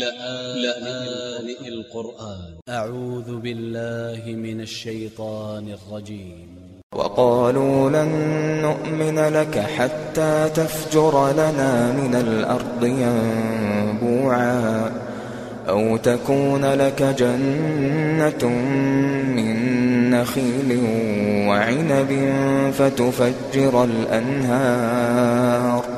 لآن القرآن. أ ع و ذ ب ا ل ل ه من ا ل ش ي ط ا ن ا ل ج ي م وقالوا لن نؤمن لك حتى تفجر لنا من الأرض ينبوعا أو تكون لك جنة من نخيل وعنب فتفجر الأنهار.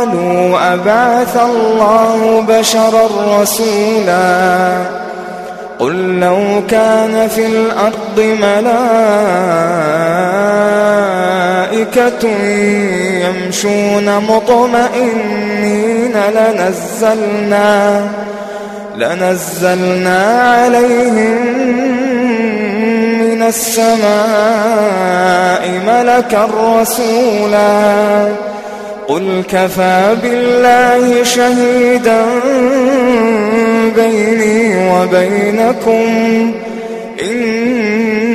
قالوا أبعث الله بشرا رسولا قل لو كان في الأرض ملائكة يمشون مطمئنين لنزلنا لنزلنا عليهم من السماء ملكا رسولا قل كفى بالله شهيدا بيني وبينكم إنه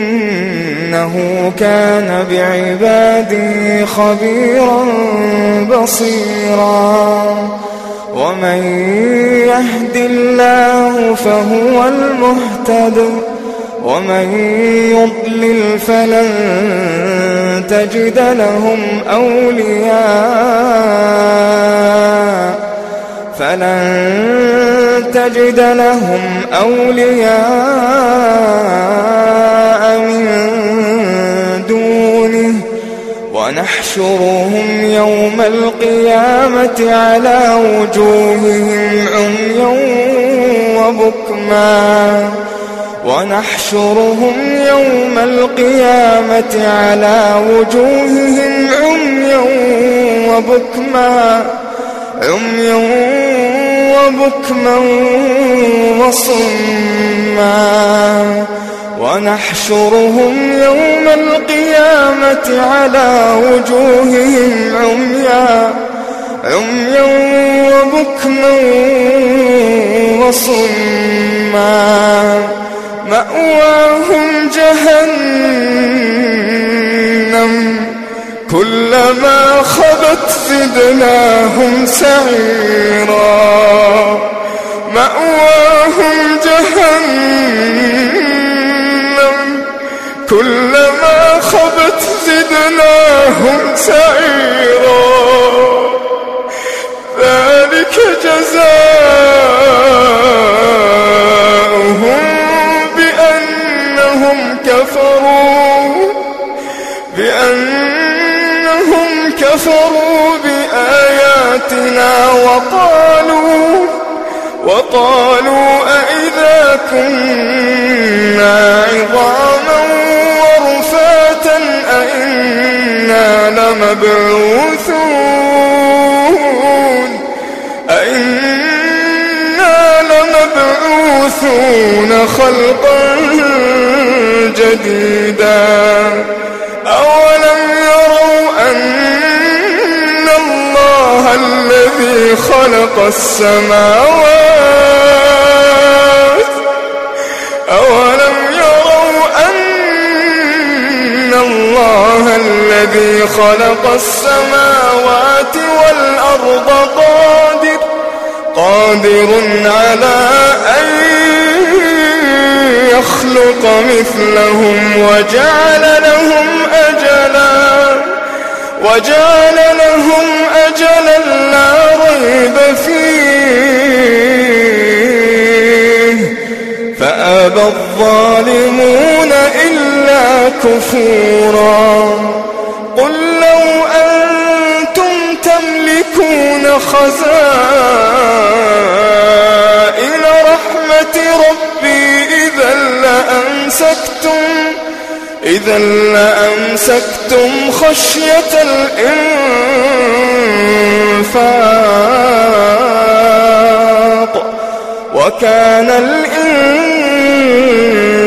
كان بعبادي خبيرا بصيرا ومن يهد الله فهو المهتد ومن يضلل فلن تجد لهم أولياء فلن تجد لهم أولياء من دونه ونحشرهم يوم القيامة على وجوههم عميا وبكما ونحشرهم يوم القيامة على وجوههم عميا وبكما عميا وبكما وصما. ونحشرهم يوم القيامة على وجوههم عميا عميا وبكما وصما. مأواهم جهنم. كلما خبت زدناهم سعيرا. مأواهم جهنم. كفروا بآياتنا وقالوا وقالوا أئذا كنا عظاما ورفاتا أئنا لمبعوثون أئنا لمبعوثون خلقا جديدا خلق السماوات أولم يروا أن الله الذي خلق السماوات والأرض قادر قادر على أن يخلق مثلهم وجعل لهم أجلا وجعل لهم أجلا لا ريب فيه. فأبى الظالمون إلا كفورا. قل لو أنتم تملكون خزائن إذا لأمسكتم خشية الإنفاق وكان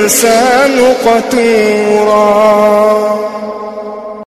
الإنسان قتوراً.